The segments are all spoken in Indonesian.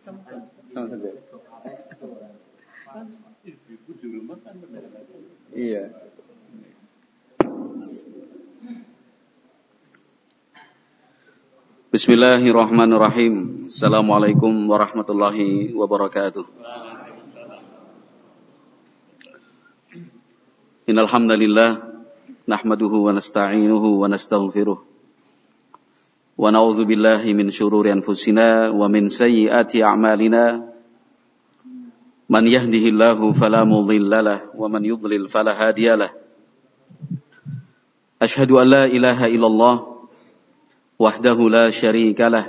Sama saja. Iya. Bismillahirrahmanirrahim. Assalamualaikum warahmatullahi wabarakatuh. Innal hamdalillah nahmaduhu wa nasta'inuhu wa nastaghfiruh. ونعوذ بالله من شرور أنفسنا ومن سيئات أعمالنا. من يهده الله فلا مضل له ومن يضلل فلا هادي له. أشهد أن لا إله إلا الله وحده لا شريك له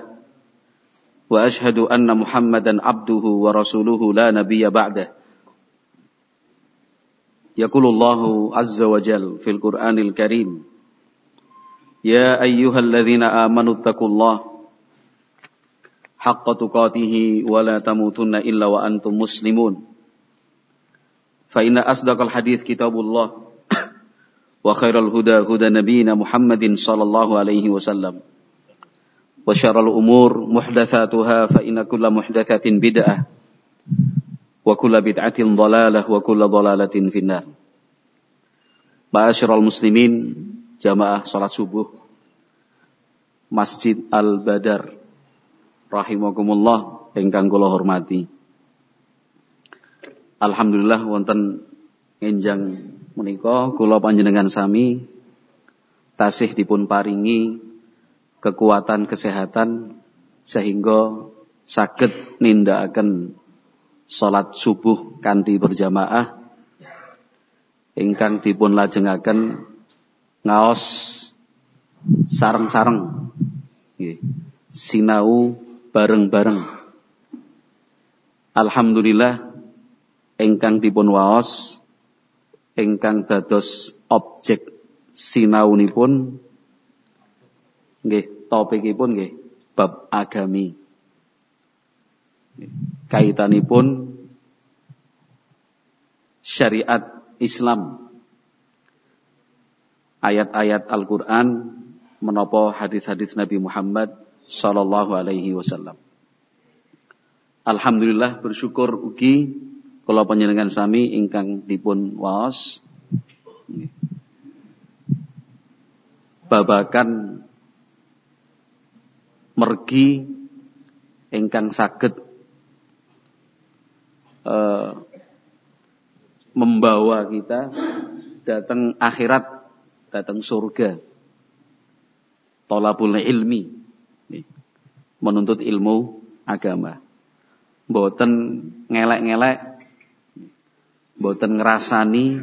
وأشهد أن محمدا عبده ورسوله لا نبي بعده. يقول الله عز وجل في القرآن الكريم يا أيها الذين آمنوا اتقوا الله حق تقاته ولا تموتن إلا وأنتم مسلمون فإن أصدق الحديث كتاب الله وخير الهدى هدى نبينا محمد صلى الله عليه وسلم وشر الأمور محدثاتها فإن كل محدثة بدعة kulla bid'atin dhalalah wa kulla dhalalatin finnar. Ma'asyiral muslimin, jamaah salat subuh Masjid Al-Badar rahimakumullah ingkang kula hormati. Alhamdulillah wonten enjang menika kula panjenengan sami tasih dipun paringi kekuatan kesehatan sehingga saged nindakaken salat subuh kanthi berjamaah ingkang dipun lajengaken ngaos sareng-sareng. Sinau bareng-bareng. Alhamdulillah ingkang dipun waos ingkang dados objek sinaunipun nggih topikipun nggih bab agami. Kaitanipun syariat Islam ayat-ayat Al-Qur'an menopo hadis-hadis Nabi Muhammad sallallahu alaihi wasallam. Alhamdulillah bersyukur ugi kula panjenengan sami ingkang dipun waos babakan mergi ingkang saged uh, membawa kita datang akhirat, datang surga. Tolabul ilmi, menuntut ilmu agama. Boten ngelek-ngelek, boten ngerasani,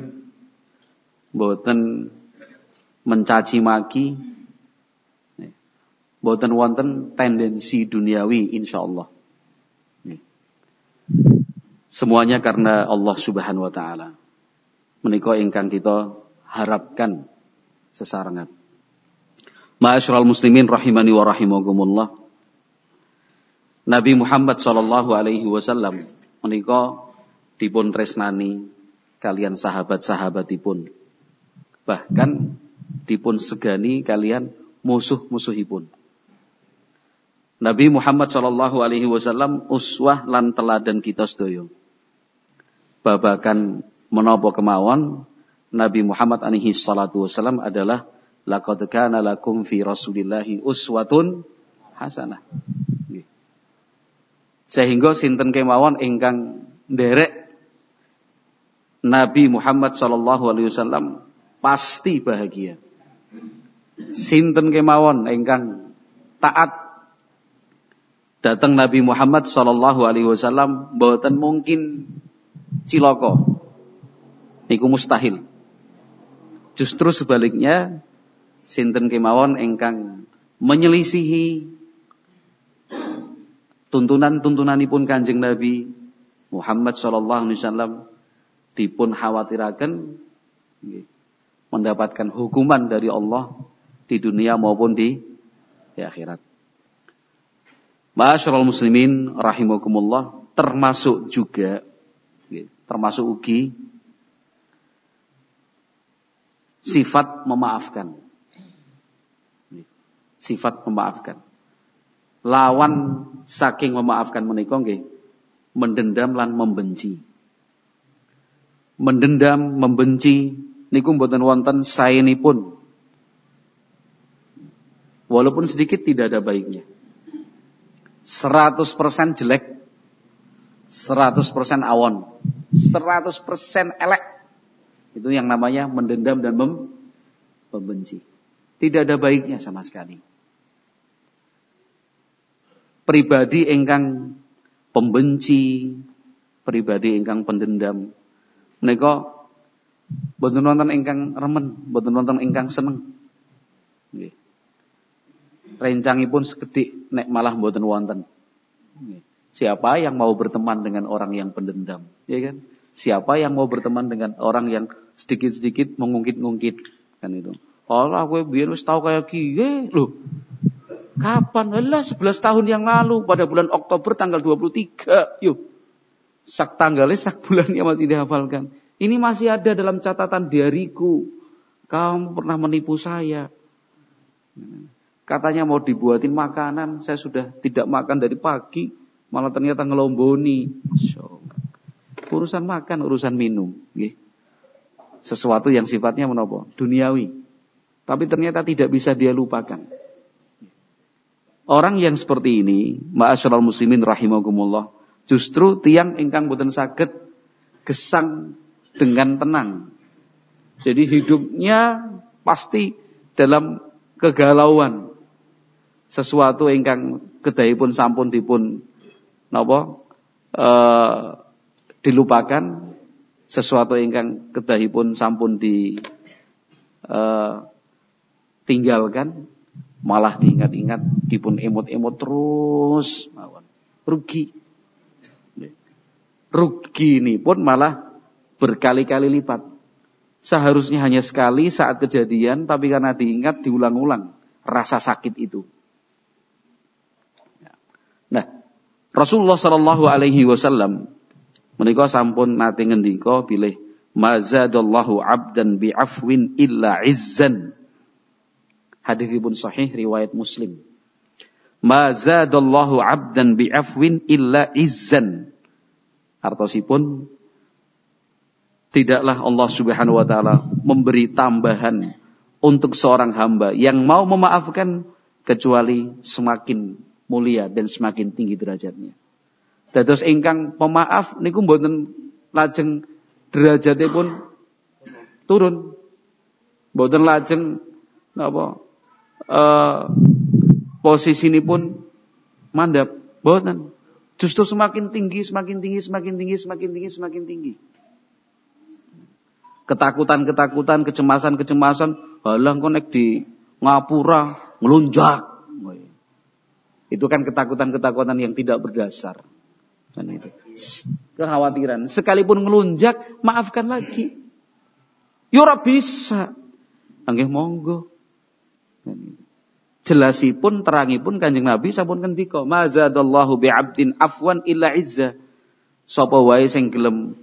boten mencaci maki, boten wonten tendensi duniawi insyaallah. Semuanya karena Allah Subhanahu wa taala. Menika ingkang kita harapkan sesarengan. Ma'asyiral muslimin rahimani wa rahimakumullah. Nabi Muhammad sallallahu alaihi wasallam menika dipun tresnani kalian sahabat-sahabatipun. Bahkan dipun segani kalian musuh-musuhipun. Nabi Muhammad Shallallahu Alaihi Wasallam uswah lan teladan kita sedaya. Babakan menopo kemauan Nabi Muhammad alaihi salatu wasallam adalah laqad kana lakum fi Rasulillahi uswatun hasanah. Sehingga sinten kemawon ingkang derek Nabi Muhammad sallallahu alaihi wasallam pasti bahagia. Sinten kemawon ingkang taat datang Nabi Muhammad Shallallahu Alaihi Wasallam bahkan mungkin ciloko, niku mustahil. Justru sebaliknya, sinten kemawon engkang menyelisihi tuntunan-tuntunanipun Kanjeng Nabi Muhammad Shallallahu alaihi wasallam dipun khawatiraken mendapatkan hukuman dari Allah di dunia maupun di, di akhirat. Masyarul muslimin rahimakumullah termasuk juga termasuk ugi sifat memaafkan. Sifat memaafkan. lawan saking memaafkan menika nggih mendendam lan membenci. Mendendam, membenci niku mboten wonten saenipun. Walaupun sedikit tidak ada baiknya. 100% jelek. 100% awon. 100% elek. Itu yang namanya mendendam dan mem membenci. Tidak ada baiknya sama sekali. Pribadi engkang pembenci, pribadi ingkang pendendam. Menika boten wonten ingkang remen, boten wonten ingkang seneng. Nggih. Rencangipun sekedik nek malah boten wonten. Siapa yang mau berteman dengan orang yang pendendam, ya kan? Siapa yang mau berteman dengan orang yang sedikit-sedikit mengungkit-ungkit, kan itu. Allah gue biar wis tau kayak kiye, loh. Kapan? Alah 11 tahun yang lalu pada bulan Oktober tanggal 23. Yuk. Sak tanggalnya sak bulannya masih dihafalkan. Ini masih ada dalam catatan diariku. Kamu pernah menipu saya. Katanya mau dibuatin makanan, saya sudah tidak makan dari pagi, malah ternyata ngelomboni. So, urusan makan, urusan minum, Sesuatu yang sifatnya menopo, duniawi. Tapi ternyata tidak bisa dia lupakan. Orang yang seperti ini, ma'asyiral muslimin rahimakumullah, justru tiang ingkang boten saged gesang dengan tenang. Jadi hidupnya pasti dalam kegalauan. Sesuatu ingkang kedahipun sampun dipun napa uh, dilupakan, sesuatu ingkang kedahipun sampun di uh, tinggalkan malah diingat-ingat dipun emot-emot terus rugi rugi. Ini pun malah berkali-kali lipat. Seharusnya hanya sekali saat kejadian tapi karena diingat diulang-ulang rasa sakit itu. Nah Rasulullah Shallallahu Alaihi Wasallam menikah sampun nate ngendika pilih mazadallahu abdan bi'afwin illa izzan Hadis ibn sahih riwayat Muslim. Ma zadallahu 'abdan bi'afwin illa izzan. Artosipun tidaklah Allah Subhanahu wa taala memberi tambahan untuk seorang hamba yang mau memaafkan kecuali semakin mulia dan semakin tinggi derajatnya. Dados ingkang pemaaf niku mboten lajeng derajatnya pun turun. Mboten lajeng napa ini pun mandap. Boten. Justru semakin tinggi, semakin tinggi, semakin tinggi, semakin tinggi, semakin tinggi. Ketakutan-ketakutan, kecemasan-kecemasan, halang konek di ngapura, ngelunjak. Itu kan ketakutan-ketakutan yang tidak berdasar. Kan itu. Kekhawatiran. Sekalipun ngelunjak, maafkan lagi. Yora ya bisa. Anggih monggo. Jelasipun terangipun Kanjeng Nabi sampun ngendika, "Mazadallahu bi'abdin afwan illa izza." Sapa wae sing gelem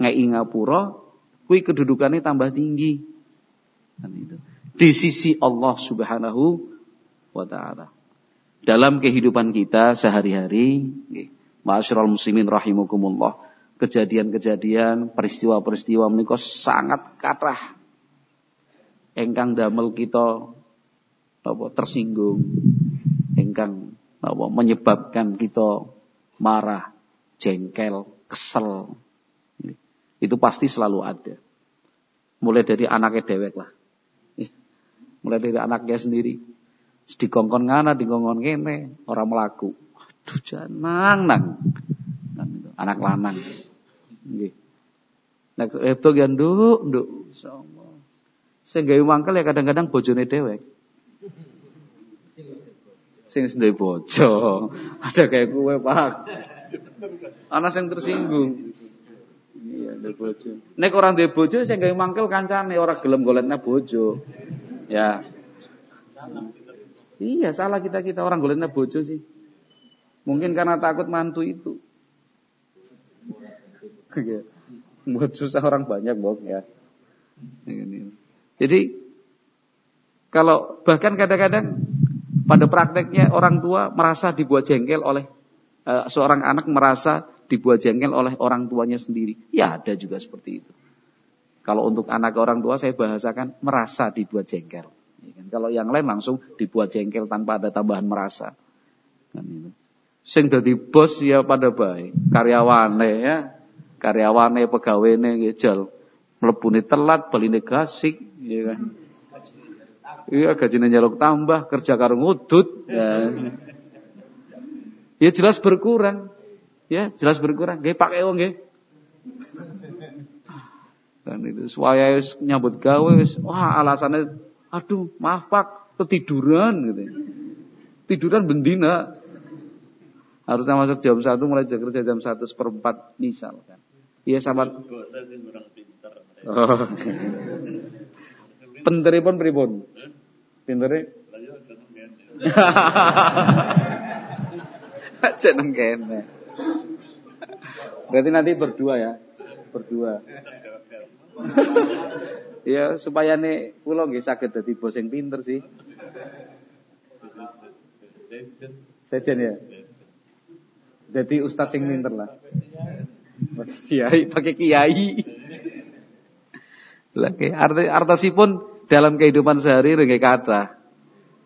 ngapura, kuwi kedudukannya tambah tinggi. Kan itu. Di sisi Allah Subhanahu wa taala. Dalam kehidupan kita sehari-hari, Ma'asyiral muslimin rahimakumullah, kejadian-kejadian, peristiwa-peristiwa menika sangat kathah engkang damel kita apa tersinggung ingkang apa menyebabkan kita marah, jengkel, kesel. Itu pasti selalu ada. Mulai dari anaknya dewek lah. Mulai dari anaknya sendiri. Dikongkon ngana, dikongkon kene, orang melaku. Aduh janang nang. Anak lanang. Nek itu ya nduk, nduk. Sing gawe mangkel ya kadang-kadang bojone dewek sing duwe bojo. Aja kayak kue, Pak. Ana sing tersinggung. Iya, bojo. Nek orang duwe bojo sing gawe mangkel kancane ora gelem golekna bojo. Ya. Iya, salah kita-kita orang golekna bojo sih. Mungkin karena takut mantu itu. Iya. Buat susah orang banyak, Bok ya. Jadi kalau bahkan kadang-kadang Pada prakteknya orang tua merasa dibuat jengkel oleh uh, seorang anak merasa dibuat jengkel oleh orang tuanya sendiri. Ya ada juga seperti itu. Kalau untuk anak orang tua saya bahasakan merasa dibuat jengkel. Ya kan? Kalau yang lain langsung dibuat jengkel tanpa ada tambahan merasa. Kan. Sing dadi bos ya pada baik, karyawane ya. Karyawane pegawene ngejal. Mlebune telat, baline gasik, ya kan. Iya gajinya nyaluk tambah, kerja karo ngudut. Ya. ya jelas berkurang. Ya, jelas berkurang. Nggih pakai wong nggih. Dan itu supaya nyambut gawe wah alasannya aduh maaf Pak ketiduran gitu. Tiduran bendina. Harusnya masuk jam satu mulai kerja jam satu seperempat misalkan. Iya sama. Oh. Penteripun pripun? Pintere? Jeneng kene. Berarti nanti berdua ya. Berdua. ya supaya nih pulau nggih saged dadi bos yang pinter sih. Sejen ya. Jadi ustadz sing pinter lah. Kiai pakai kiai. Lagi arti artosipun dalam kehidupan sehari nggih kata.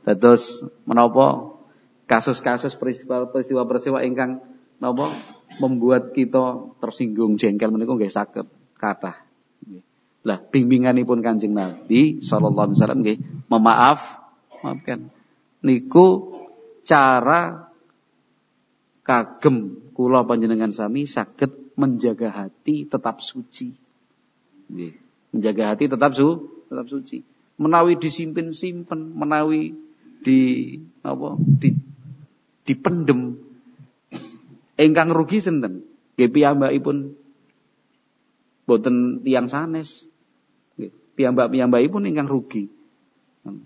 Terus menopo kasus-kasus peristiwa-peristiwa ingkang napa membuat kita tersinggung jengkel menika nggih saged kathah. Lah bimbinganipun Kanjeng Nabi sallallahu alaihi wasallam nggih memaaf, maafkan. Niku cara kagem kula panjenengan sami saged menjaga hati tetap suci. Nggih. Menjaga hati tetap su, tetap suci. Menawi disimpen-simpen, menawi di apa? di dipendem Engkang rugi sinten? Nggih piyambakipun boten tiang sanes. Nggih, piyambak-piyambakipun ingkang rugi.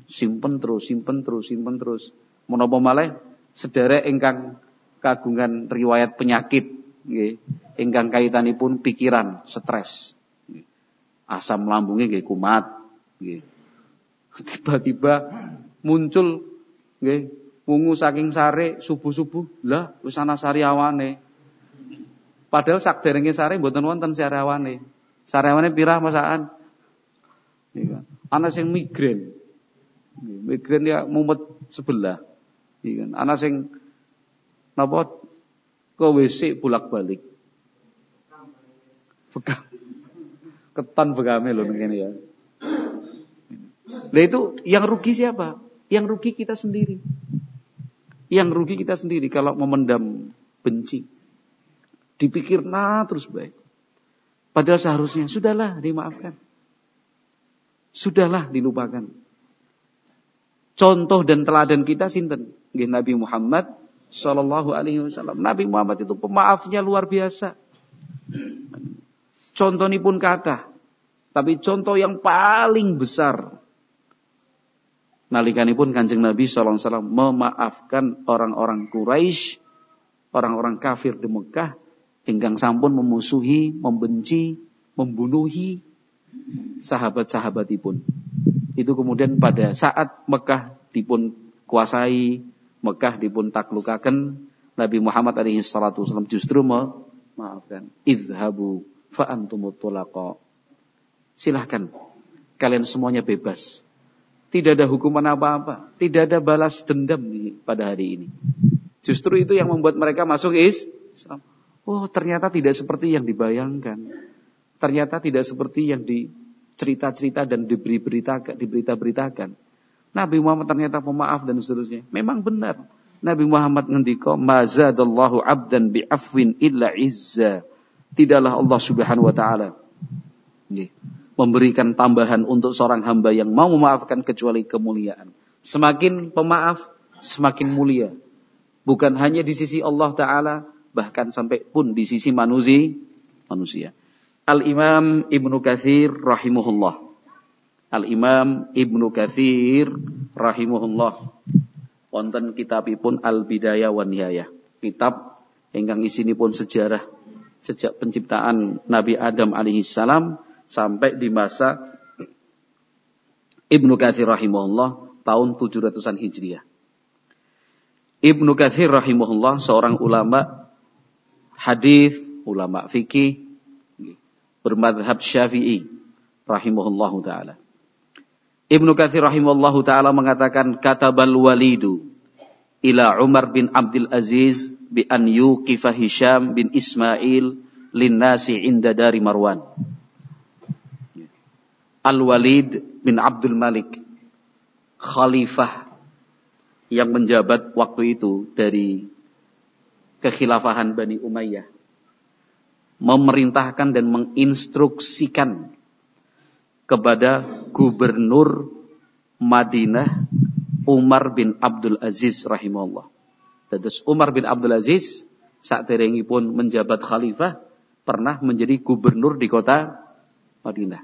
Simpen terus, simpen terus, simpen terus. Menapa malih sederek ingkang kagungan riwayat penyakit nggih, ingkang kaitanipun pikiran, stres. Asam lambungnya nggih kumat nggih. Tiba-tiba muncul nggih Wungu saking sare subuh-subuh, lah wis ana sariawane. Padahal sak derenge sare mboten wonten sariawane. Sariawane pirah masaan? Iya kan. Ana migrain. Migrain ya mumet sebelah. Kan. Ana sing napa ke WC bolak-balik. Bekam. Ketan begame lho ngene ya. Nah itu yang rugi siapa? Yang rugi kita sendiri. Yang rugi kita sendiri kalau memendam benci. Dipikir nah terus baik. Padahal seharusnya sudahlah dimaafkan. Sudahlah dilupakan. Contoh dan teladan kita sinten? Nabi Muhammad Shallallahu Alaihi Wasallam. Nabi Muhammad itu pemaafnya luar biasa. Contoh ini pun kata, tapi contoh yang paling besar nalikanipun Kanjeng Nabi sallallahu alaihi wasallam memaafkan orang-orang Quraisy, orang-orang kafir di Mekah ingkang sampun memusuhi, membenci, membunuhi sahabat-sahabatipun. Itu kemudian pada saat Mekah dipun kuasai, Mekah dipun taklukaken, Nabi Muhammad alaihi salatu wasallam justru memaafkan. Idhabu fa antumut Silahkan kalian semuanya bebas tidak ada hukuman apa-apa. Tidak ada balas dendam pada hari ini. Justru itu yang membuat mereka masuk Islam. Oh ternyata tidak seperti yang dibayangkan. Ternyata tidak seperti yang dicerita-cerita dan diberi berita diberita-beritakan. Nabi Muhammad ternyata pemaaf dan seterusnya. Memang benar. Nabi Muhammad ngendika, "Mazadallahu 'abdan bi'afwin illa izza." Tidaklah Allah Subhanahu wa taala memberikan tambahan untuk seorang hamba yang mau memaafkan kecuali kemuliaan. Semakin pemaaf, semakin mulia. Bukan hanya di sisi Allah Ta'ala, bahkan sampai pun di sisi manusia. manusia. Al-Imam Ibnu Kathir rahimahullah. Al-Imam Ibnu Kathir rahimahullah. Wonten kitabipun Al-Bidayah wa Nihayah. Kitab ingkang isinipun sejarah sejak penciptaan Nabi Adam alaihi salam sampai di masa Ibnu Katsir rahimahullah tahun 700-an Hijriah. Ibnu Katsir rahimahullah seorang ulama hadis, ulama fikih bermadhab Syafi'i rahimahullahu taala. Ibnu Katsir rahimahullahu taala mengatakan katabal walidu ila Umar bin Abdul Aziz bi an yuqifa Hisham bin Ismail linnasi inda dari Marwan. Al-Walid bin Abdul Malik khalifah yang menjabat waktu itu dari kekhilafahan Bani Umayyah memerintahkan dan menginstruksikan kepada gubernur Madinah Umar bin Abdul Aziz rahimahullah. Terus Umar bin Abdul Aziz saat pun menjabat khalifah pernah menjadi gubernur di kota Madinah.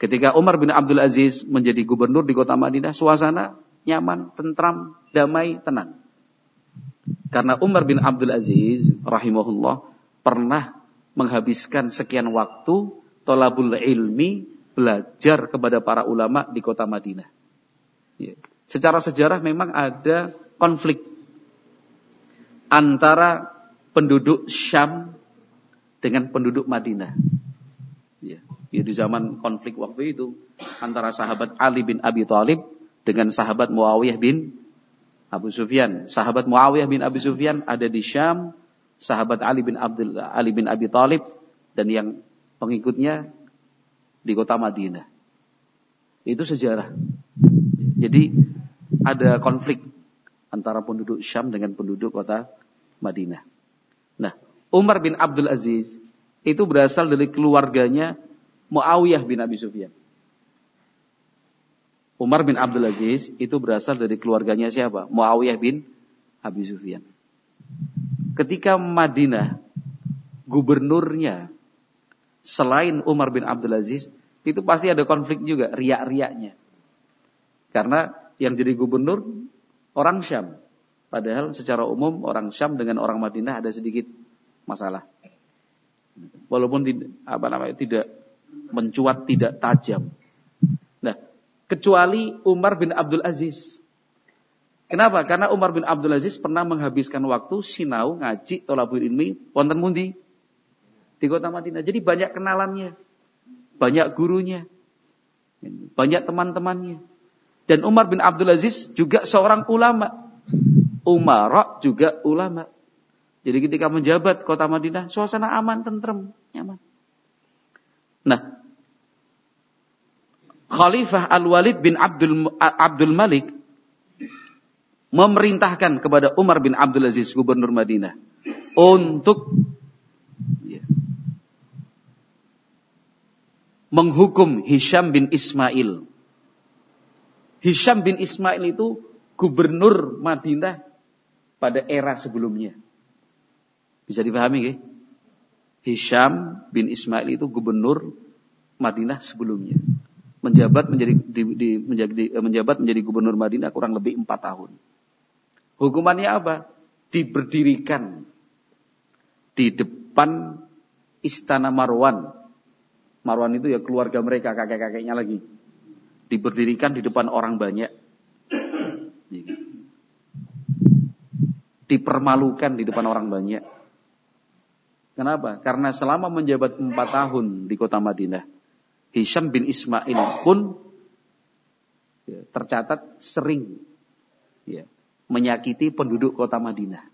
Ketika Umar bin Abdul Aziz menjadi gubernur di kota Madinah, suasana nyaman, tentram, damai, tenang. Karena Umar bin Abdul Aziz rahimahullah pernah menghabiskan sekian waktu tolabul ilmi belajar kepada para ulama di kota Madinah. Ya. Secara sejarah memang ada konflik antara penduduk Syam dengan penduduk Madinah. Ya. ya di zaman konflik waktu itu antara sahabat Ali bin Abi Thalib dengan sahabat Muawiyah bin Abu Sufyan. Sahabat Muawiyah bin Abu Sufyan ada di Syam, sahabat Ali bin Abdul Ali bin Abi Thalib dan yang pengikutnya di kota Madinah. Itu sejarah. Jadi ada konflik antara penduduk Syam dengan penduduk kota Madinah. Nah, Umar bin Abdul Aziz itu berasal dari keluarganya Muawiyah bin Abi Sufyan. Umar bin Abdul Aziz itu berasal dari keluarganya siapa? Muawiyah bin Abi Sufyan. Ketika Madinah, gubernurnya selain Umar bin Abdul Aziz, itu pasti ada konflik juga, riak-riaknya. Karena yang jadi gubernur orang Syam. Padahal secara umum orang Syam dengan orang Madinah ada sedikit masalah. Walaupun tidak, apa namanya tidak mencuat, tidak tajam kecuali Umar bin Abdul Aziz. Kenapa? Karena Umar bin Abdul Aziz pernah menghabiskan waktu sinau ngaji tolabul ilmi wonten mundi di kota Madinah. Jadi banyak kenalannya, banyak gurunya, banyak teman-temannya. Dan Umar bin Abdul Aziz juga seorang ulama. Umar juga ulama. Jadi ketika menjabat kota Madinah, suasana aman, tentrem, nyaman. Nah, Khalifah Al-Walid bin Abdul, Abdul Malik memerintahkan kepada Umar bin Abdul Aziz, gubernur Madinah, untuk menghukum Hisham bin Ismail. Hisham bin Ismail itu gubernur Madinah pada era sebelumnya. Bisa dipahami ya? Hisham bin Ismail itu gubernur Madinah sebelumnya menjabat menjadi di, di, menjadi, menjabat menjadi gubernur Madinah kurang lebih empat tahun. Hukumannya apa? Diberdirikan di depan istana Marwan. Marwan itu ya keluarga mereka, kakek-kakeknya lagi. Diberdirikan di depan orang banyak. Dipermalukan di depan orang banyak. Kenapa? Karena selama menjabat empat tahun di kota Madinah, Hisham bin Ismail pun ya, tercatat sering ya, menyakiti penduduk kota Madinah.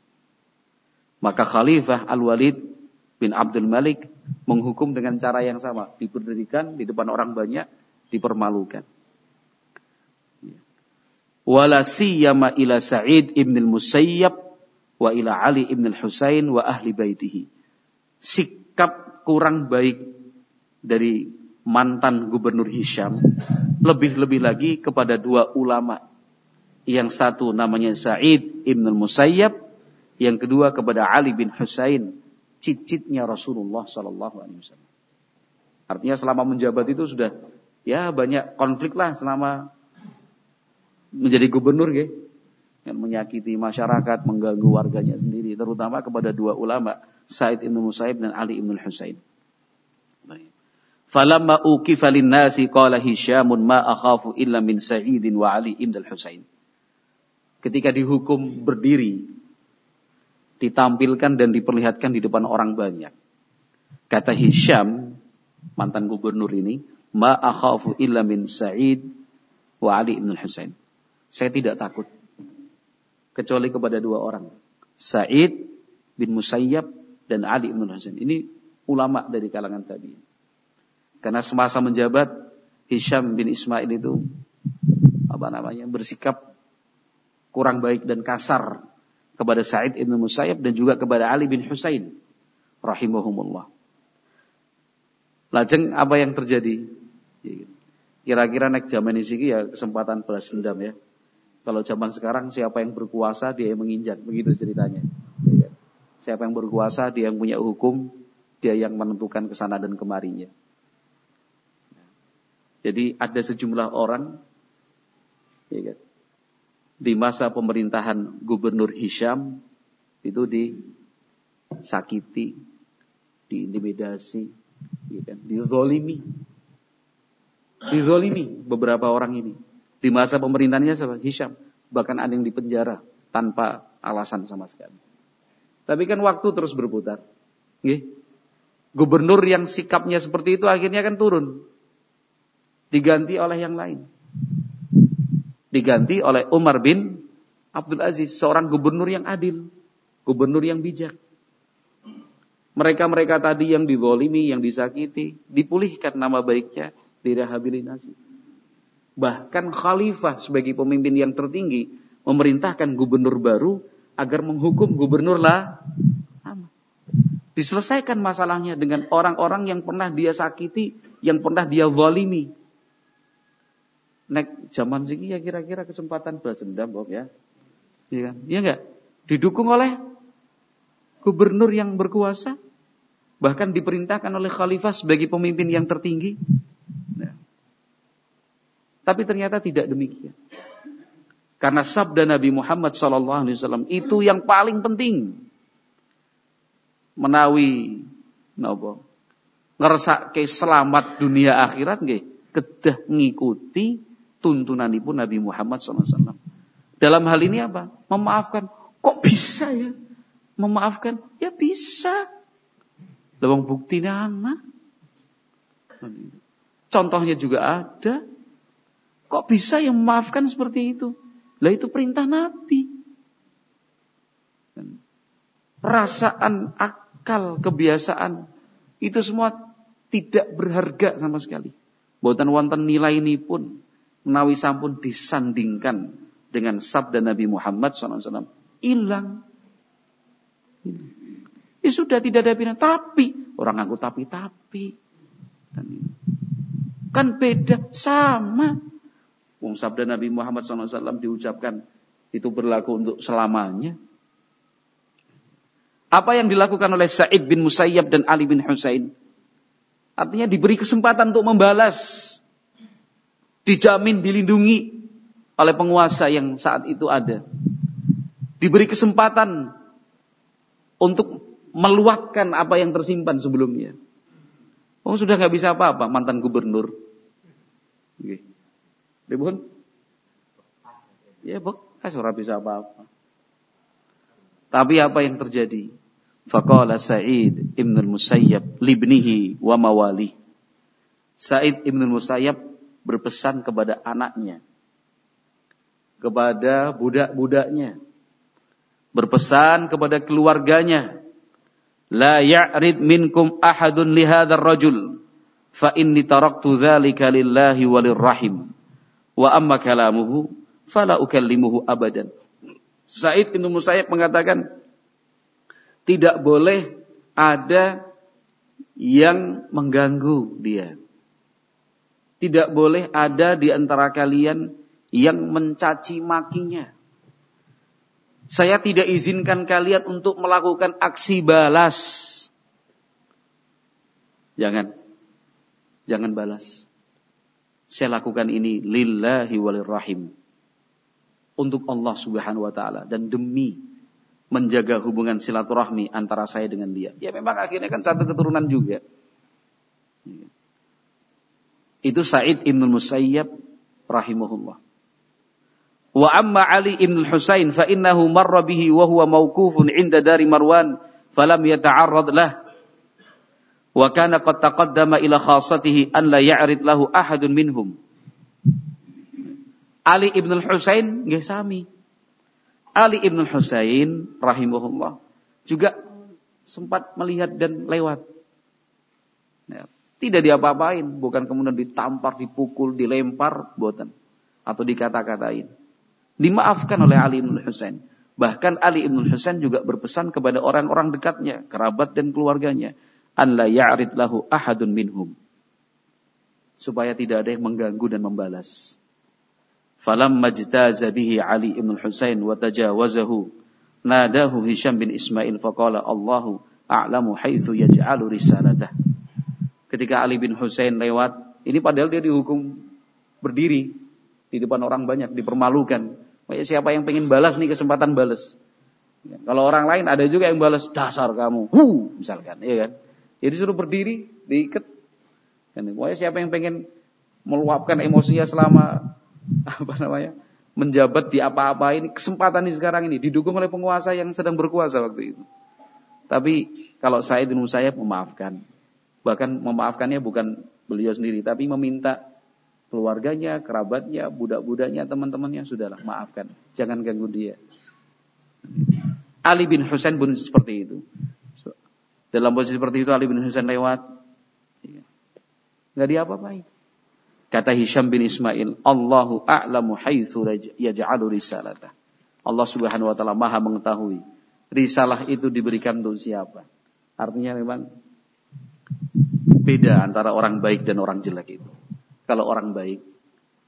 Maka Khalifah Al-Walid bin Abdul Malik menghukum dengan cara yang sama. Diberdirikan di depan orang banyak, dipermalukan. Wala siyama ila Sa'id ibn al-Musayyab wa ila Ali ibn al-Husain wa ahli baitihi. Sikap kurang baik dari mantan gubernur Hisham, lebih-lebih lagi kepada dua ulama. Yang satu namanya Sa'id Ibn Musayyab, yang kedua kepada Ali bin Husain, cicitnya Rasulullah Sallallahu Alaihi Wasallam. Artinya selama menjabat itu sudah ya banyak konflik lah selama menjadi gubernur ya. Yang menyakiti masyarakat, mengganggu warganya sendiri, terutama kepada dua ulama, Sa'id Ibn Musayyib dan Ali Ibn Husain. Falamma ukifa linnasi qala Hisyamun ma akhafu illa min Sa'idin wa Ali ibn al-Husain. ketika dihukum berdiri, ditampilkan dan diperlihatkan di depan orang banyak. Kata Hisham, mantan gubernur ini, Ma akhafu illa min Sa'id wa Ali ibn Husain. Saya tidak takut. Kecuali kepada dua orang. Sa'id bin Musayyab dan Ali ibn Husain. Ini ulama dari kalangan tadi. Karena semasa menjabat, Hisham bin Ismail itu apa namanya bersikap kurang baik dan kasar kepada Sa'id ibn Musayyab dan juga kepada Ali bin Husain rahimahumullah. Lajeng apa yang terjadi? Kira-kira naik zaman ini ya kesempatan balas dendam ya. Kalau zaman sekarang siapa yang berkuasa dia yang menginjak, begitu ceritanya. Siapa yang berkuasa dia yang punya hukum, dia yang menentukan ke sana dan kemarinya. Jadi ada sejumlah orang ya kan, di masa pemerintahan Gubernur Hisham itu disakiti, diintimidasi, ya kan, dizolimi. Dizolimi beberapa orang ini. Di masa pemerintahnya siapa? Hisham. Bahkan ada yang dipenjara tanpa alasan sama sekali. Tapi kan waktu terus berputar. Gubernur yang sikapnya seperti itu akhirnya kan turun. Diganti oleh yang lain. Diganti oleh Umar bin Abdul Aziz. Seorang gubernur yang adil. Gubernur yang bijak. Mereka-mereka tadi yang dizolimi, yang disakiti, dipulihkan nama baiknya, direhabilitasi. Bahkan khalifah sebagai pemimpin yang tertinggi memerintahkan gubernur baru agar menghukum gubernur lah Diselesaikan masalahnya dengan orang-orang yang pernah dia sakiti, yang pernah dia zalimi. Nek zaman sini ya kira-kira kesempatan balas dendam Bob ya. Iya kan? Iya enggak? Didukung oleh gubernur yang berkuasa, bahkan diperintahkan oleh khalifah sebagai pemimpin yang tertinggi. Nah. Tapi ternyata tidak demikian. Karena sabda Nabi Muhammad SAW itu yang paling penting. Menawi napa? Ngersake selamat dunia akhirat nggih, kedah ngikuti tuntunanipun Nabi Muhammad SAW. Dalam hal ini apa? Memaafkan. Kok bisa ya? Memaafkan? Ya bisa. Lewang buktinya anak. Contohnya juga ada. Kok bisa yang memaafkan seperti itu? Lah itu perintah Nabi. Perasaan, akal, kebiasaan itu semua tidak berharga sama sekali. Buatan wonten nilai ini pun menawi sampun disandingkan dengan sabda Nabi Muhammad SAW. Hilang. Ya sudah tidak ada pilihan. Tapi orang ngaku tapi-tapi. Kan, beda sama. Wong sabda Nabi Muhammad SAW diucapkan itu berlaku untuk selamanya. Apa yang dilakukan oleh Sa'id bin Musayyab dan Ali bin Husain? Artinya diberi kesempatan untuk membalas. Dijamin, dilindungi oleh penguasa yang saat itu ada. Diberi kesempatan untuk meluapkan apa yang tersimpan sebelumnya. Oh sudah nggak bisa apa-apa mantan gubernur. Ribun? Ya bekas orang bisa apa-apa. Tapi apa yang terjadi? Faqala Sa'id ibn al-Musayyab libnihi wa mawali. Sa'id ibn al-Musayyab berpesan kepada anaknya. Kepada budak-budaknya. Berpesan kepada keluarganya. La ya'rid minkum ahadun lihadar rajul. Fa inni taraktu dhalika lillahi walirrahim. Wa amma kalamuhu fala ukallimuhu abadan. Said bin Musayyib mengatakan tidak boleh ada yang mengganggu dia. Tidak boleh ada di antara kalian yang mencaci makinya. Saya tidak izinkan kalian untuk melakukan aksi balas. Jangan. Jangan balas. Saya lakukan ini lillahi walirrahim. Untuk Allah subhanahu wa ta'ala. Dan demi menjaga hubungan silaturahmi antara saya dengan dia. Ya memang akhirnya kan satu keturunan juga. Itu Said ibn Musayyab rahimahullah. Wa amma Ali ibn Husain fa innahu marra bihi wa huwa mawqufun 'inda dari Marwan falam yata'arrad lah. Wa kana qad taqaddama ila khassatihi an la ya'rid lahu ahadun minhum. Ali ibn Husain nggih sami. Ali ibn Husain rahimahullah juga sempat melihat dan lewat. Tidak diapa-apain, bukan kemudian ditampar, dipukul, dilempar, buatan atau dikata-katain dimaafkan oleh Ali bin Husain. Bahkan Ali bin Husain juga berpesan kepada orang-orang dekatnya, kerabat dan keluarganya, an la ya'rid lahu ahadun minhum. Supaya tidak ada yang mengganggu dan membalas. Falam majtaza bihi Ali ibn Husain wa tajawazahu nadahu Hisham bin Ismail faqala Allahu a'lamu haitsu yaj'alu risalatah. Ketika Ali bin Husain lewat, ini padahal dia dihukum berdiri di depan orang banyak, dipermalukan. Siapa yang pengen balas nih kesempatan balas. Ya, kalau orang lain ada juga yang balas dasar kamu, hu misalkan, ya kan? Jadi suruh berdiri, diikat. Kan, pokoknya siapa yang pengen meluapkan emosinya selama apa namanya menjabat di apa-apa ini kesempatan ini sekarang ini didukung oleh penguasa yang sedang berkuasa waktu itu. Tapi kalau saya dulu saya memaafkan, bahkan memaafkannya bukan beliau sendiri, tapi meminta keluarganya, kerabatnya, budak-budaknya, teman-temannya, sudahlah maafkan. Jangan ganggu dia. Ali bin Husain pun seperti itu. Dalam posisi seperti itu Ali bin Husain lewat. Nggak diapa-apain. Kata Hisham bin Ismail, Allahu a'lamu haitsu yaj'alu risalatah. Allah Subhanahu wa taala Maha mengetahui risalah itu diberikan untuk siapa. Artinya memang beda antara orang baik dan orang jelek itu kalau orang baik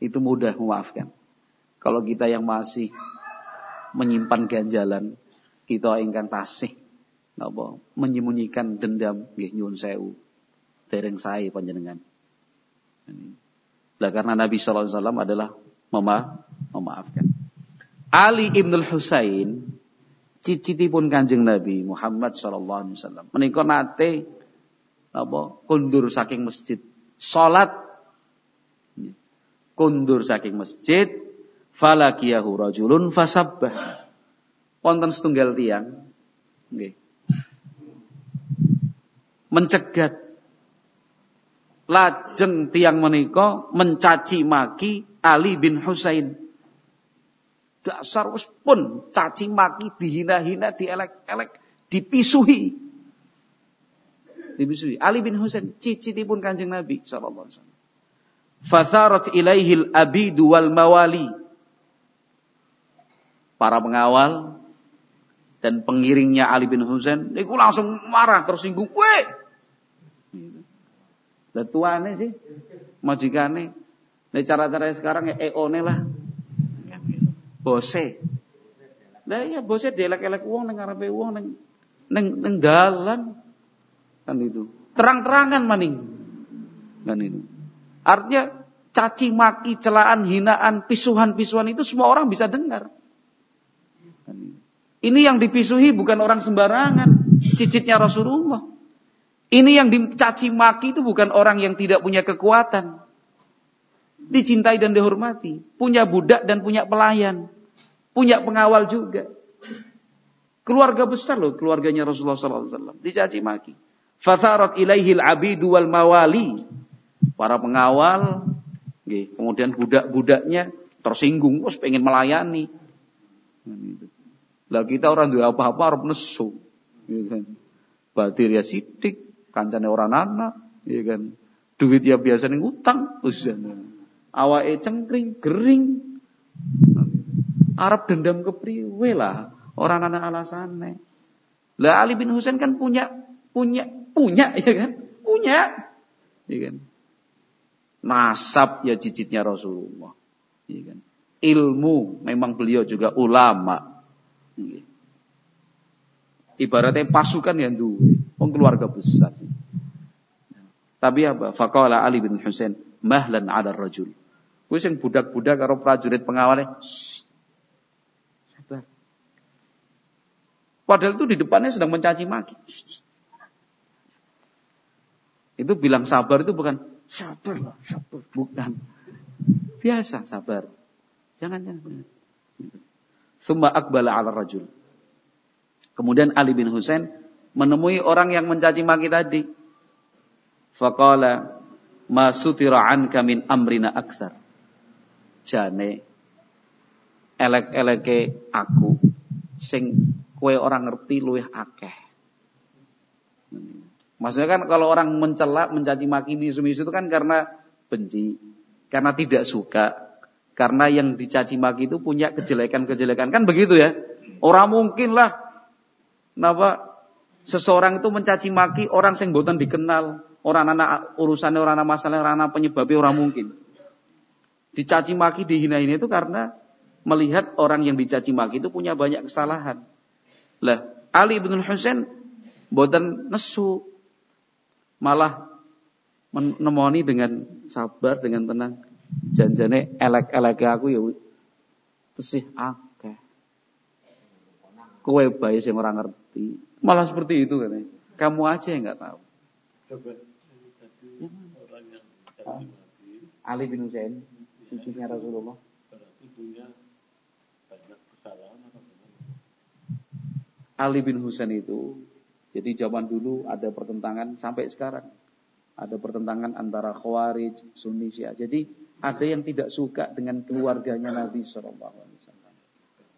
itu mudah memaafkan. Kalau kita yang masih menyimpan ganjalan, kita ingkang tasih napa menyembunyikan dendam nggih nyuwun sewu dereng sae panjenengan. Lah karena Nabi sallallahu alaihi wasallam adalah mema memaafkan. Ali ibn Husain cicitipun Kanjeng Nabi Muhammad sallallahu alaihi wasallam menika nate apa? Kundur saking masjid. Salat. Kundur saking masjid. Falakiyahu rajulun fasabbah. Wonten setunggal tiang. Nggih. Mencegat. Lajeng tiang menika mencaci maki Ali bin Husain. Dasar pun caci maki dihina-hina dielek-elek dipisuhi dipisuhi Ali bin Husain cicitipun Kanjeng Nabi wasallam Fatharat ilaihil abidu wal mawali. Para pengawal dan pengiringnya Ali bin Husain, itu langsung marah tersinggung. Weh! Lah tuane sih, majikane. Nek cara-cara sekarang ya eone lah. Bose. Lah iya bose delek-elek wong ning wong ning ning ning dalan kan itu. Terang-terangan maning. Kan itu. Artinya caci maki, celaan, hinaan, pisuhan-pisuhan itu semua orang bisa dengar. Ini yang dipisuhi bukan orang sembarangan, cicitnya Rasulullah. Ini yang dicaci maki itu bukan orang yang tidak punya kekuatan. Dicintai dan dihormati. Punya budak dan punya pelayan. Punya pengawal juga. Keluarga besar loh keluarganya Rasulullah SAW. Dicaci maki. Fatharat ilaihil abidu wal mawali para pengawal, kemudian budak-budaknya tersinggung, terus pengen melayani. Lah kita orang dua apa-apa harus nesu. Ya kan. Batir ya sidik, kancane orang anak, ya kan. Duit ya biasa nih utang, Awake cengkring, gering. Arab dendam kepriwe lah, orang anak alasannya. Lah Ali bin Husain kan punya punya punya ya kan? Punya. Ya kan? nasab ya cicitnya Rasulullah. Ya kan? Ilmu memang beliau juga ulama. Ya. Ibaratnya pasukan yang dua, oh, keluarga besar. Tapi apa? Faqala Ali bin Husain, mahlan ada rajul. Wis yang budak-budak karo prajurit pengawalnya, sabar. Padahal itu di depannya sedang mencaci maki. Itu bilang sabar itu bukan Sabar, sabar. Bukan. Biasa sabar. Jangan, jangan. Summa akbala ala rajul. Kemudian Ali bin Husain menemui orang yang mencaci maki tadi. Faqala ma sutira anka min amrina aksar. Jane elek-eleke aku sing kue orang ngerti luwih akeh. Maksudnya kan kalau orang mencela, mencaci maki di itu kan karena benci, karena tidak suka, karena yang dicaci maki itu punya kejelekan-kejelekan. Kan begitu ya? Orang mungkin lah Napa seseorang itu mencaci maki orang sing boten dikenal, orang anak urusannya orang anak masalah, orang anak penyebabnya orang mungkin. Dicaci maki, dihina ini itu karena melihat orang yang dicaci maki itu punya banyak kesalahan. Lah, Ali bin Husain boten nesu, malah menemani dengan sabar, dengan tenang. Janjane elek-elek aku ya tesih akeh. Kowe bae sing ora ngerti. Malah seperti itu kan. Kamu aja yang nggak tahu. Coba. Ali bin Husain, cucunya Rasulullah. Ali bin Husain itu, jadi zaman dulu ada pertentangan sampai sekarang. Ada pertentangan antara Khawarij, Sunni, Syiah. Jadi ada yang tidak suka dengan keluarganya Nabi Shallallahu Alaihi Wasallam.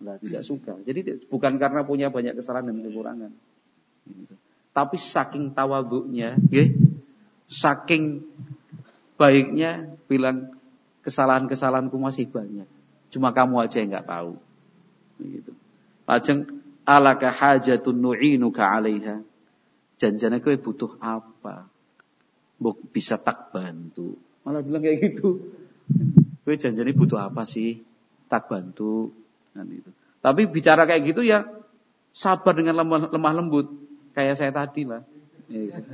Nah, tidak suka. Jadi bukan karena punya banyak kesalahan dan kekurangan. Tapi saking tawaduknya, ya, saking baiknya bilang kesalahan-kesalahanku masih banyak. Cuma kamu aja yang nggak tahu. Begitu. Lajeng alaka hajatun nu'inuka 'alaiha. Janjane kowe butuh apa? Buk bisa tak bantu. Malah bilang kayak gitu. Kowe janjane butuh apa sih? Tak bantu. Kan itu. Tapi bicara kayak gitu ya sabar dengan lemah, lemah lembut kayak saya tadi lah. Ya, gitu.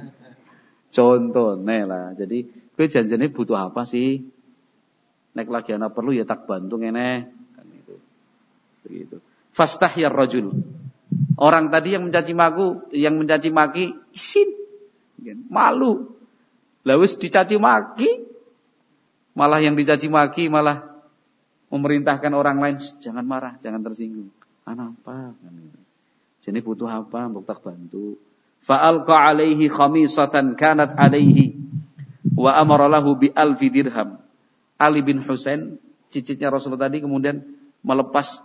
Contohnya lah. Jadi gue janjinya butuh apa sih? Nek lagi anak perlu ya tak bantu ngene kan itu. Begitu. ya rajul. Orang tadi yang mencaci maku, yang mencaci maki isin. Malu. Lawis dicaci maki malah yang dicaci maki malah memerintahkan orang lain jangan marah, jangan tersinggung. Anak apa? Jadi butuh apa untuk tak bantu? Fa'alqa alaihi khamisatan kanat alaihi wa amara lahu bi alfi dirham. Ali bin Husain, cicitnya Rasulullah tadi kemudian melepas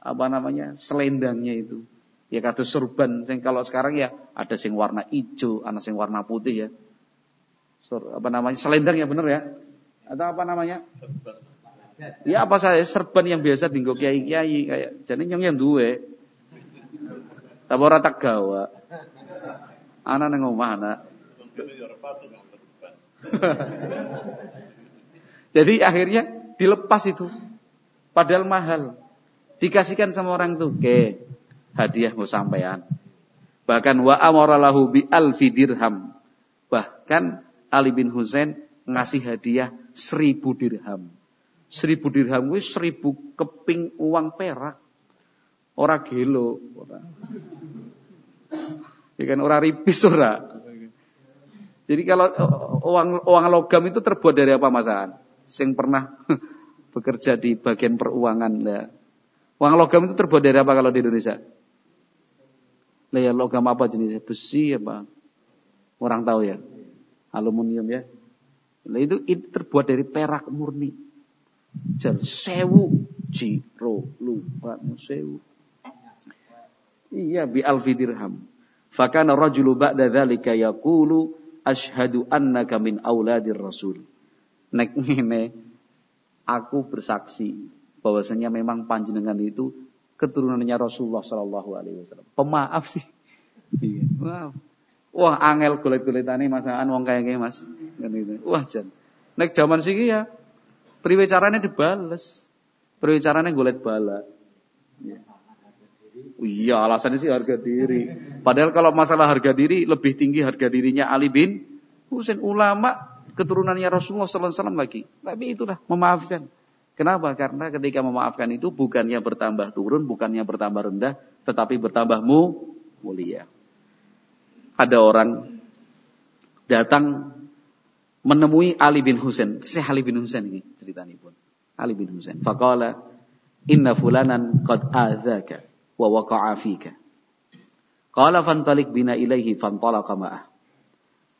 apa namanya? selendangnya itu. Ya kata surban, sing kalau sekarang ya ada sing warna hijau, ada sing warna putih ya. Sur, apa namanya? Selendang ya benar ya? Atau apa namanya? Ya apa saya serban yang biasa dinggo kiai-kiai kayak jadi nyong yang duwe. Tapi tak gawa. Ana nang omah anak. Jadi akhirnya dilepas itu. Padahal mahal. Dikasihkan sama orang tuh. Ke hadiah mau sampean. Bahkan wa amaralahu bi alfi dirham. Bahkan Ali bin Husain ngasih hadiah seribu dirham. Seribu dirham itu seribu keping uang perak. Ora gelo, ora. Ya ora ripis ora. Jadi kalau uang uang logam itu terbuat dari apa masakan? Sing pernah bekerja di bagian peruangan ya. Uang logam itu terbuat dari apa kalau di Indonesia? Lah ya logam apa jenisnya? Besi apa? Orang tahu ya. Aluminium ya. Nah, itu, itu terbuat dari perak murni. Jan sewu jiro lupa sewu. Iya bi alfi dirham. Fakana rajulu ba'da dzalika yaqulu asyhadu annaka min auladir rasul. Nek ngene aku bersaksi bahwasanya memang panjenengan itu keturunannya Rasulullah Shallallahu Alaihi Wasallam. Pemaaf sih. Iya, maaf. Wah, angel kulit-kulitane masakan wong kaya Mas. Kan gitu. Wah, jan. Nek zaman siki ya Priwe carane dibales. Priwe carane golet bala. Ya. Iya, alasannya sih harga diri. Padahal kalau masalah harga diri lebih tinggi harga dirinya Ali bin Husain ulama keturunannya Rasulullah SAW lagi. Tapi itulah memaafkan. Kenapa? Karena ketika memaafkan itu bukannya bertambah turun, bukannya bertambah rendah, tetapi bertambah mu, mulia. Ada orang datang menemui Ali bin Husain. Saya Ali bin Husain ini ceritanya pun. Ali bin Husain. Faqala inna fulanan qad adzaka wa waqa'a fika. Qala fantalik bina ilaihi fantalaqa ma'ah.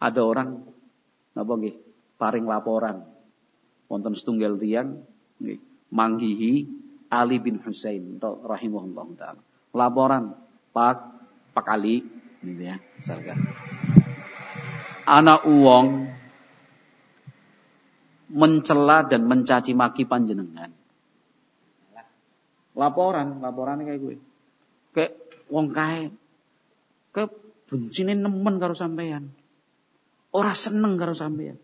Ada orang napa nggih paring laporan wonten setunggal tiang nggih manggihi Ali bin Husain rahimahullah taala. Laporan Pak Pak Ali gitu ya misalkan. Anak uang mencela dan mencaci maki panjenengan. Laporan, laporan kayak gue. Kayak wong kae ke bencine nemen karo sampean. Ora seneng karo sampean.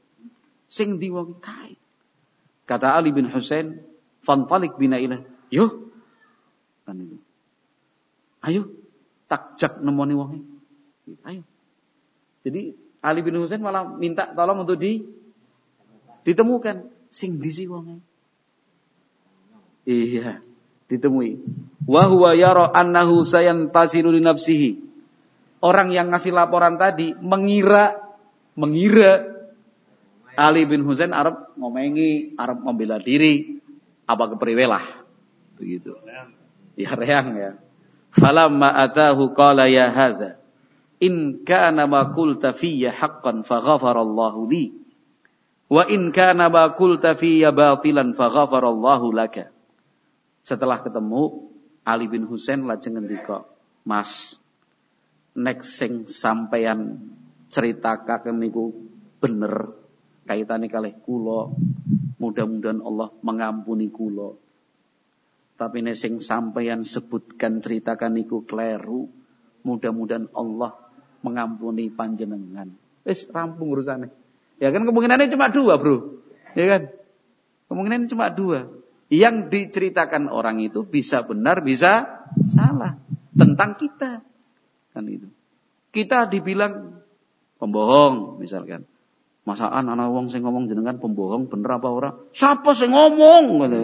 Sing di wong kae. Kata Ali bin Husain, "Fantalik bina ilah." Yo. Kan itu. Ayo takjak nemoni wonge. Ayo. Jadi Ali bin Husain malah minta tolong untuk di ditemukan sing di si wonge. Iya, ditemui. Wa huwa yara annahu sayantasilu li nafsihi. Orang yang ngasih laporan tadi mengira mengira Ali bin Husain Arab ngomengi, Arab membela diri, apa kepriwelah. Begitu. Ya reang ya. Falamma atahu qala ya hadza in kana ma qulta fiyya haqqan faghafarallahu li wa in kana ma qulta fiyya batilan faghafarallahu laka setelah ketemu Ali bin Husain lajeng ngendika Mas nek sing sampeyan ceritakaken niku bener kaitane kalih kula mudah-mudahan Allah mengampuni kula tapi nek sing sampeyan sebutkan ceritakan niku kleru mudah-mudahan Allah mengampuni panjenengan. Wis rampung urusannya. Ya kan kemungkinannya cuma dua, Bro. Ya kan? Kemungkinan cuma dua. Yang diceritakan orang itu bisa benar, bisa salah tentang kita. Kan itu. Kita dibilang pembohong misalkan. Masaan anak wong sing ngomong jenengan pembohong bener apa ora? Siapa sing ngomong gitu.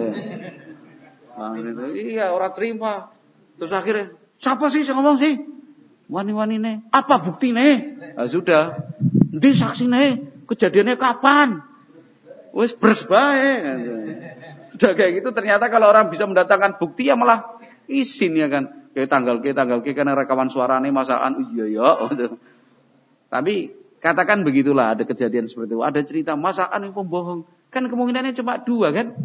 Nah, gitu. Iya, orang terima. Terus akhirnya, siapa sih sing ngomong sih? Wani-wani nih, apa bukti nih? Nah, sudah. Di saksi nih, kejadiannya kapan? Wes beres Sudah kayak gitu ternyata kalau orang bisa mendatangkan bukti ya malah izin ya kan. Kayak tanggal ke tanggal ke karena rekaman suaranya masakan iya ya. Tapi katakan begitulah ada kejadian seperti itu. Ada cerita masakan yang pembohong. Kan kemungkinannya cuma dua kan.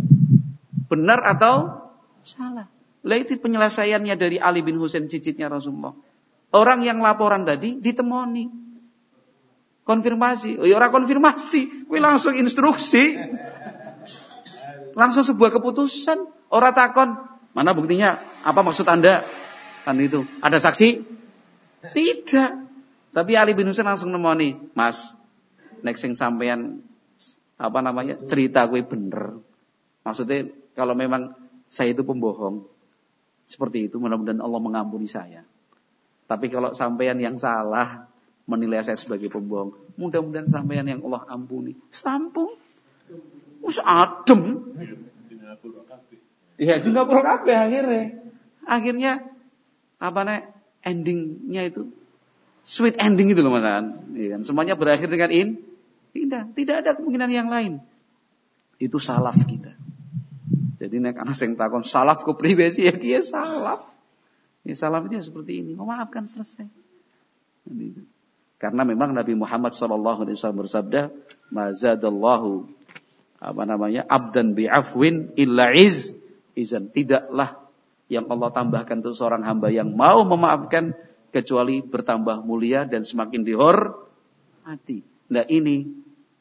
Benar atau salah. Lah itu penyelesaiannya dari Ali bin Husain cicitnya Rasulullah. Orang yang laporan tadi ditemoni. Konfirmasi. Oh ya orang konfirmasi. Kuwi langsung instruksi. Langsung sebuah keputusan. Orang takon. Mana buktinya? Apa maksud anda? Kan itu. Ada saksi? Tidak. Tapi Ali bin Husain langsung nemoni. Mas. Next yang sampean apa namanya cerita gue bener. Maksudnya kalau memang saya itu pembohong, seperti itu mudah-mudahan Allah mengampuni saya. Tapi kalau sampean yang salah menilai saya sebagai pembohong, mudah-mudahan sampean yang Allah ampuni. Sampung. Us adem. Iya, ngapura kabeh akhirnya. Akhirnya apa nih endingnya itu sweet ending itu loh Mas kan? Semuanya berakhir dengan in tidak, tidak ada kemungkinan yang lain. Itu salaf kita. Jadi nek anak sing takon salaf ku pribadi ya kia salaf. Ya, salamnya seperti ini, memaafkan selesai. Karena memang Nabi Muhammad SAW bersabda, Mazadallahu apa namanya abdan bi'afwin illa iz izan tidaklah yang Allah tambahkan untuk seorang hamba yang mau memaafkan kecuali bertambah mulia dan semakin dihormati. Nah ini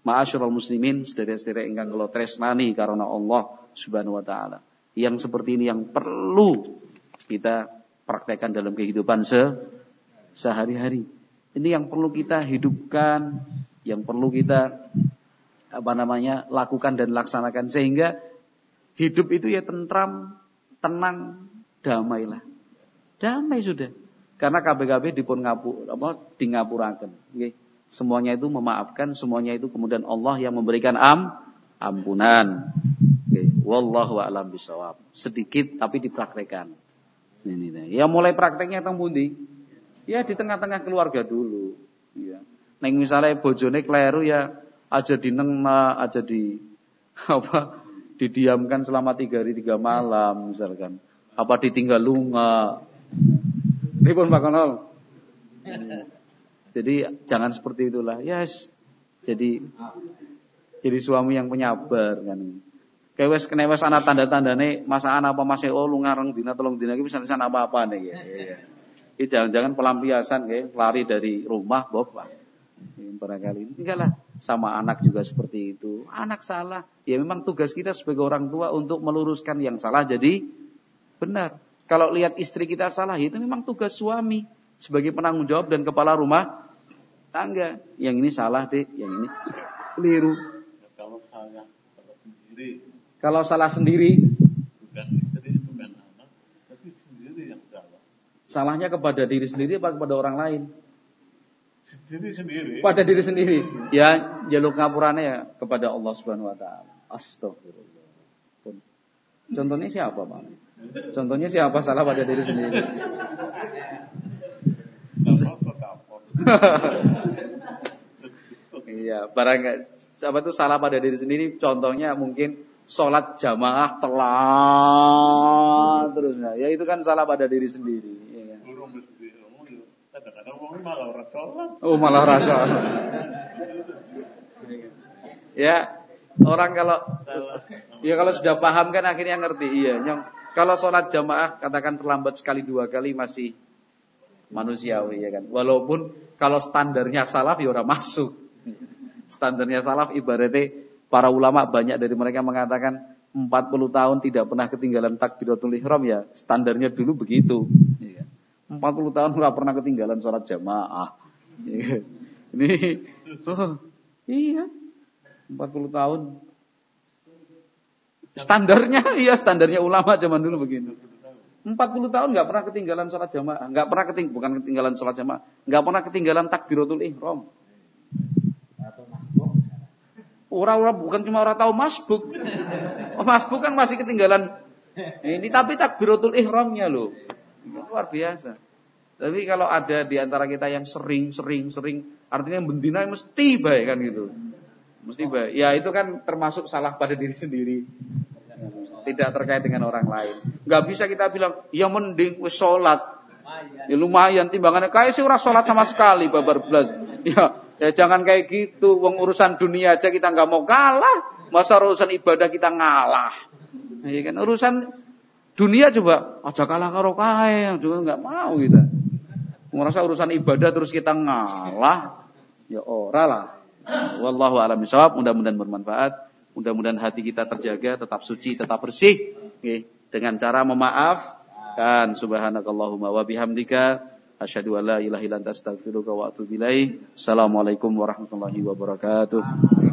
ma'asyiral muslimin sedherek-sedherek ingkang kula tresnani karena Allah Subhanahu wa taala. Yang seperti ini yang perlu kita praktekkan dalam kehidupan se sehari-hari. Ini yang perlu kita hidupkan, yang perlu kita apa namanya lakukan dan laksanakan sehingga hidup itu ya tentram, tenang, damailah. Damai sudah. Karena KBKB dipun ngapu apa di. Semuanya itu memaafkan, semuanya itu kemudian Allah yang memberikan am ampunan. Wallahu a'lam bisawab. Sedikit tapi dipraktekkan. Ya mulai prakteknya teng pundi? Ya di tengah-tengah keluarga dulu. Ya. Neng misalnya bojone kleru ya aja dinengna, aja di apa didiamkan selama tiga hari tiga malam misalkan. Apa ditinggal lunga. Ini pun Pak Konol. Jadi jangan seperti itulah. Yes. Jadi jadi suami yang penyabar kan. Kayak wes kena wes anak tanda-tandane masa anak apa masih oh lu ngarang dina tolong dina iki bisa apa-apa nih ya. Ini jangan-jangan pelampiasan ya, lari dari rumah bapak. Barangkali enggak lah sama anak juga seperti itu. Anak salah, ya memang tugas kita sebagai orang tua untuk meluruskan yang salah jadi benar. Kalau lihat istri kita salah, itu memang tugas suami sebagai penanggung jawab dan kepala rumah tangga. Yang ini salah deh, yang ini keliru. Kalau salah sendiri. Kalau salah sendiri, bukan istri, bukan anak, tapi sendiri yang salah. Salahnya kepada diri sendiri apa kepada orang lain? Diri sendiri. Pada diri sendiri. Ya, jaluk ngapurane ya kepada Allah Subhanahu wa taala. Astagfirullah. Contohnya siapa, Pak? Contohnya siapa salah pada diri sendiri? Iya, barang siapa itu salah pada diri sendiri. Contohnya mungkin sholat jamaah telat terus ya itu kan salah pada diri sendiri. Ya. Oh malah rasa. ya orang kalau ya kalau sudah paham kan akhirnya ngerti iya. Yang kalau sholat jamaah katakan terlambat sekali dua kali masih manusiawi ya kan. Walaupun kalau standarnya salaf ya orang masuk. Standarnya salaf ibaratnya para ulama banyak dari mereka mengatakan 40 tahun tidak pernah ketinggalan takbiratul ihram ya standarnya dulu begitu. Ya. 40 tahun nggak pernah ketinggalan sholat jamaah. Ini, oh, iya, 40 tahun. Standarnya, iya standarnya ulama zaman dulu begitu. 40 tahun nggak pernah ketinggalan sholat jamaah, nggak pernah keting, bukan ketinggalan sholat jamaah, nggak pernah ketinggalan takbiratul ihram. Orang-orang bukan cuma orang tahu masbuk. Oh, masbuk kan masih ketinggalan. Ini tapi takbiratul ihramnya loh. Luar biasa. Tapi kalau ada di antara kita yang sering, sering, sering, artinya bendina mesti baik kan gitu. Mesti baik. Ya itu kan termasuk salah pada diri sendiri. Tidak terkait dengan orang lain. Gak bisa kita bilang, ya mending wis sholat. Ya lumayan timbangannya. Kayak sih orang sholat sama sekali, babar belas. Ya, ya jangan kayak gitu. Wong urusan dunia aja kita nggak mau kalah. Masa urusan ibadah kita ngalah. Ya kan urusan Dunia coba aja kalah karo kae, juga nggak mau kita. Merasa urusan ibadah terus kita ngalah, ya ora lah. Wallahu a'lam bishawab, mudah-mudahan bermanfaat. Mudah-mudahan hati kita terjaga, tetap suci, tetap bersih. Dengan cara memaafkan. Subhanakallahumma wa bihamdika. Asyhadu an la ilaha illa wa atubu ilaik. Assalamualaikum warahmatullahi wabarakatuh.